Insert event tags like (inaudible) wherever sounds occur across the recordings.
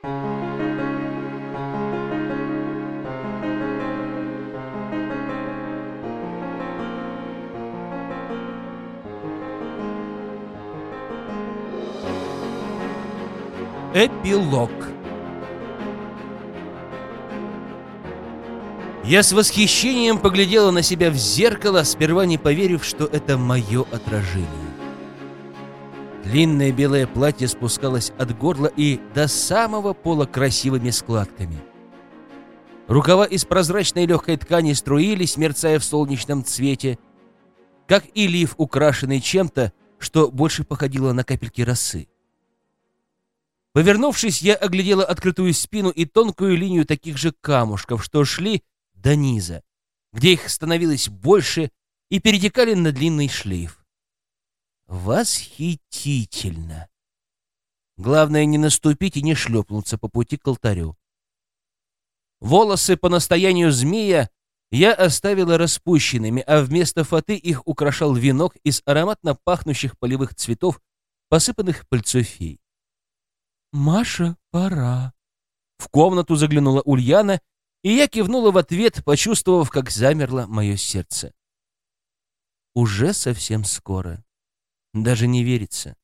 Эпилог Я с восхищением поглядела на себя в зеркало, сперва не поверив, что это мое отражение. Длинное белое платье спускалось от горла и до самого пола красивыми складками. Рукава из прозрачной легкой ткани струились, мерцая в солнечном цвете, как и лиф, украшенный чем-то, что больше походило на капельки росы. Повернувшись, я оглядела открытую спину и тонкую линию таких же камушков, что шли до низа, где их становилось больше и перетекали на длинный шлейф. Восхитительно! Главное не наступить и не шлепнуться по пути к алтарю. Волосы по настоянию змея я оставила распущенными, а вместо фаты их украшал венок из ароматно пахнущих полевых цветов, посыпанных пыльцой фей. «Маша, пора». В комнату заглянула Ульяна, и я кивнула в ответ, почувствовав, как замерло мое сердце. Уже совсем скоро. Даже не верится.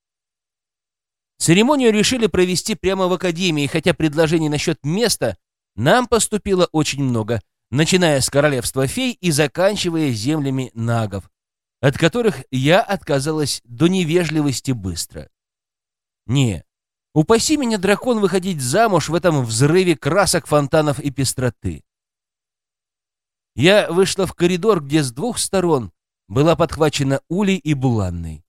Церемонию решили провести прямо в академии, хотя предложений насчет места нам поступило очень много, начиная с королевства фей и заканчивая землями нагов, от которых я отказалась до невежливости быстро. Не, Упаси меня, дракон, выходить замуж в этом взрыве красок, фонтанов и пестроты. Я вышла в коридор, где с двух сторон была подхвачена Улей и Буланной.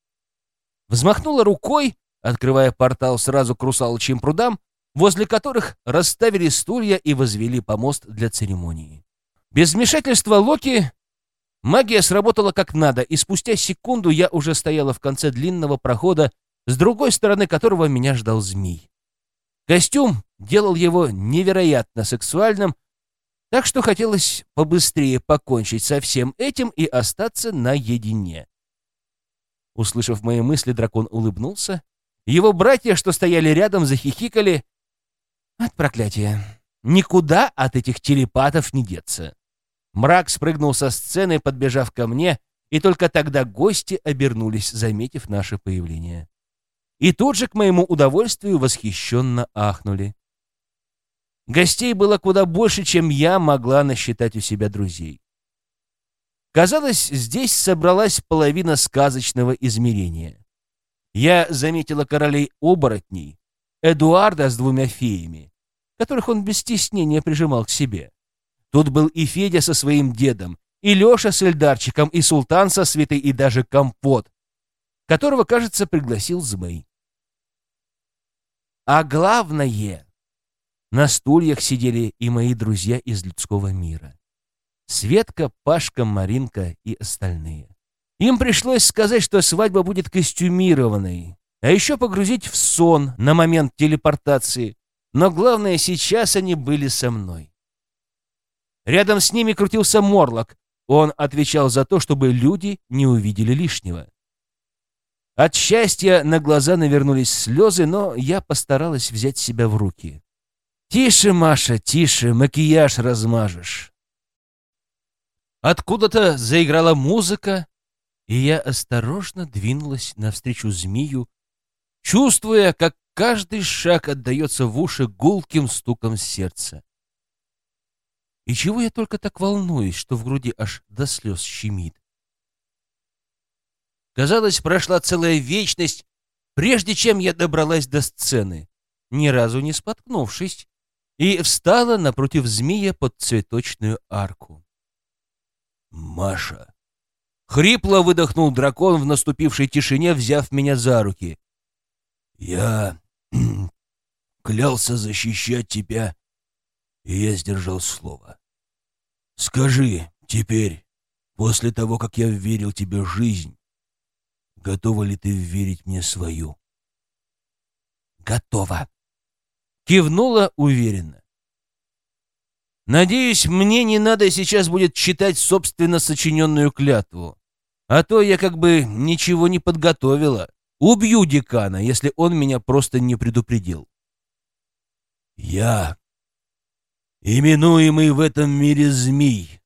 Взмахнула рукой, открывая портал сразу к русалочьим прудам, возле которых расставили стулья и возвели помост для церемонии. Без вмешательства Локи магия сработала как надо, и спустя секунду я уже стояла в конце длинного прохода, с другой стороны которого меня ждал змей. Костюм делал его невероятно сексуальным, так что хотелось побыстрее покончить со всем этим и остаться наедине. Услышав мои мысли, дракон улыбнулся. Его братья, что стояли рядом, захихикали. От проклятия. Никуда от этих телепатов не деться. Мрак спрыгнул со сцены, подбежав ко мне, и только тогда гости обернулись, заметив наше появление и тут же, к моему удовольствию, восхищенно ахнули. Гостей было куда больше, чем я могла насчитать у себя друзей. Казалось, здесь собралась половина сказочного измерения. Я заметила королей-оборотней, Эдуарда с двумя феями, которых он без стеснения прижимал к себе. Тут был и Федя со своим дедом, и Леша с Эльдарчиком, и Султан со Светой, и даже Компот, которого, кажется, пригласил Змей. А главное, на стульях сидели и мои друзья из людского мира. Светка, Пашка, Маринка и остальные. Им пришлось сказать, что свадьба будет костюмированной, а еще погрузить в сон на момент телепортации. Но главное, сейчас они были со мной. Рядом с ними крутился Морлок. Он отвечал за то, чтобы люди не увидели лишнего. От счастья на глаза навернулись слезы, но я постаралась взять себя в руки. «Тише, Маша, тише, макияж размажешь». Откуда-то заиграла музыка, и я осторожно двинулась навстречу змею, чувствуя, как каждый шаг отдается в уши гулким стуком сердца. И чего я только так волнуюсь, что в груди аж до слез щемит? Казалось, прошла целая вечность, прежде чем я добралась до сцены, ни разу не споткнувшись, и встала напротив змея под цветочную арку. «Маша!» Хрипло выдохнул дракон в наступившей тишине, взяв меня за руки. «Я (clears throat) клялся защищать тебя, и я сдержал слово. Скажи теперь, после того, как я верил тебе жизнь, Готова ли ты верить мне свою? Готова. Кивнула уверенно. Надеюсь, мне не надо сейчас будет читать собственно сочиненную клятву. А то я как бы ничего не подготовила. Убью декана, если он меня просто не предупредил. Я, именуемый в этом мире змей,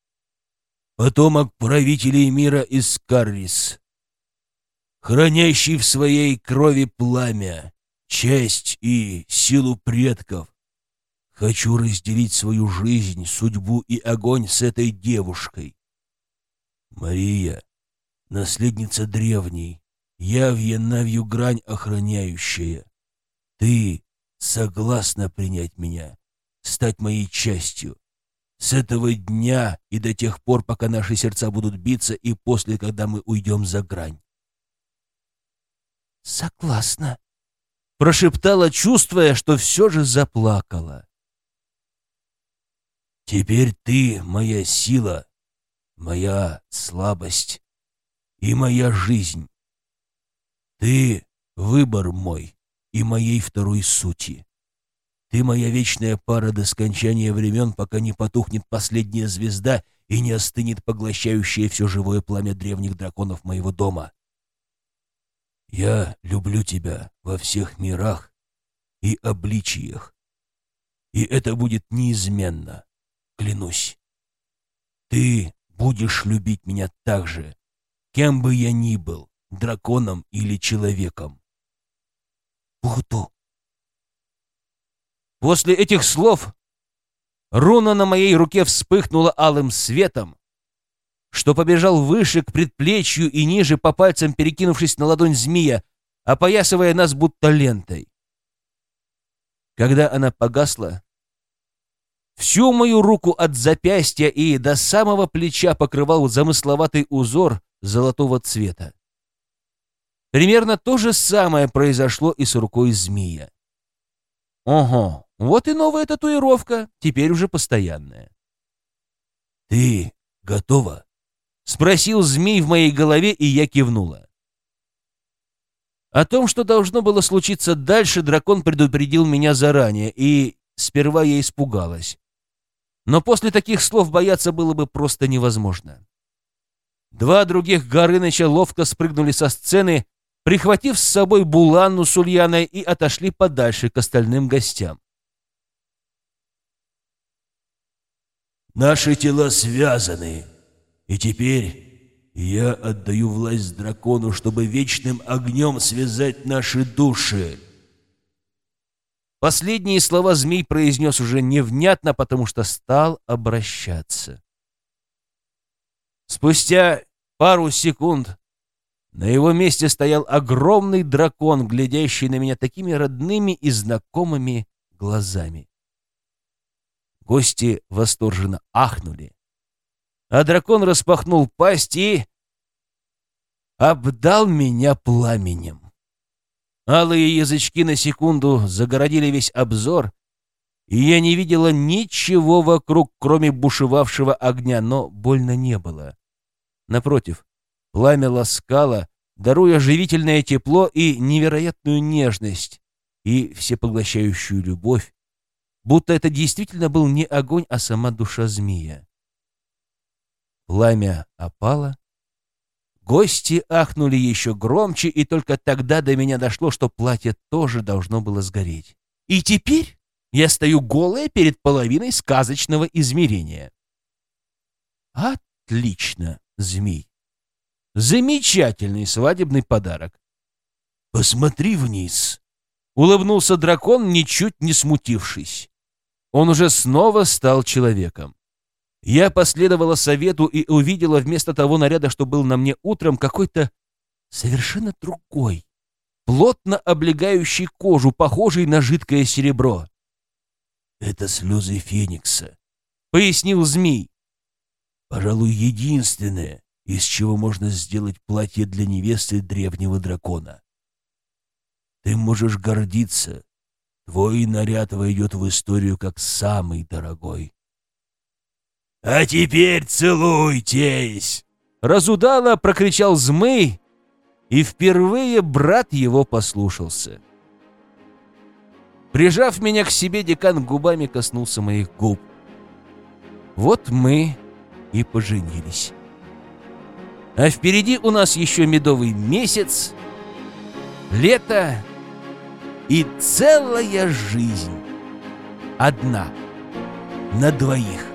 потомок правителей мира Искаррис, хранящий в своей крови пламя, честь и силу предков, хочу разделить свою жизнь, судьбу и огонь с этой девушкой. Мария, наследница древней, явья навью грань охраняющая. Ты согласна принять меня, стать моей частью. С этого дня и до тех пор, пока наши сердца будут биться, и после, когда мы уйдем за грань. «Согласна», — прошептала, чувствуя, что все же заплакала. «Теперь ты моя сила, моя слабость и моя жизнь. Ты — выбор мой и моей второй сути. Ты моя вечная пара до скончания времен, пока не потухнет последняя звезда и не остынет поглощающее все живое пламя древних драконов моего дома. Я люблю тебя во всех мирах и обличиях, и это будет неизменно, клянусь. Ты будешь любить меня так же, кем бы я ни был, драконом или человеком. Буду, После этих слов руна на моей руке вспыхнула алым светом, что побежал выше к предплечью и ниже по пальцам, перекинувшись на ладонь змея, опоясывая нас будто лентой. Когда она погасла, всю мою руку от запястья и до самого плеча покрывал замысловатый узор золотого цвета. Примерно то же самое произошло и с рукой змея. Ого, вот и новая татуировка, теперь уже постоянная. «Ты готова?» — спросил змей в моей голове, и я кивнула. О том, что должно было случиться дальше, дракон предупредил меня заранее, и сперва я испугалась. Но после таких слов бояться было бы просто невозможно. Два других Горыныча ловко спрыгнули со сцены, прихватив с собой Буланну с Ульяной и отошли подальше к остальным гостям. Наши тела связаны, и теперь я отдаю власть дракону, чтобы вечным огнем связать наши души. Последние слова змей произнес уже невнятно, потому что стал обращаться. Спустя пару секунд на его месте стоял огромный дракон, глядящий на меня такими родными и знакомыми глазами. Гости восторженно ахнули. А дракон распахнул пасть и... обдал меня пламенем. Алые язычки на секунду загородили весь обзор, и я не видела ничего вокруг, кроме бушевавшего огня, но больно не было. Напротив, пламя ласкало, даруя живительное тепло и невероятную нежность, и всепоглощающую любовь, будто это действительно был не огонь, а сама душа змея. Пламя опало. Гости ахнули еще громче, и только тогда до меня дошло, что платье тоже должно было сгореть. И теперь я стою голая перед половиной сказочного измерения. Отлично, змей. Замечательный свадебный подарок. Посмотри вниз. Улыбнулся дракон, ничуть не смутившись. Он уже снова стал человеком. Я последовала совету и увидела вместо того наряда, что был на мне утром, какой-то совершенно другой, плотно облегающий кожу, похожий на жидкое серебро. «Это слезы Феникса», — пояснил змей. «Пожалуй, единственное, из чего можно сделать платье для невесты древнего дракона. Ты можешь гордиться, Твой наряд войдет в историю как самый дорогой. «А теперь целуйтесь!» Разудало прокричал Змей, и впервые брат его послушался. Прижав меня к себе, декан губами коснулся моих губ. Вот мы и поженились. А впереди у нас еще медовый месяц, лето и целая жизнь. одна, на двоих.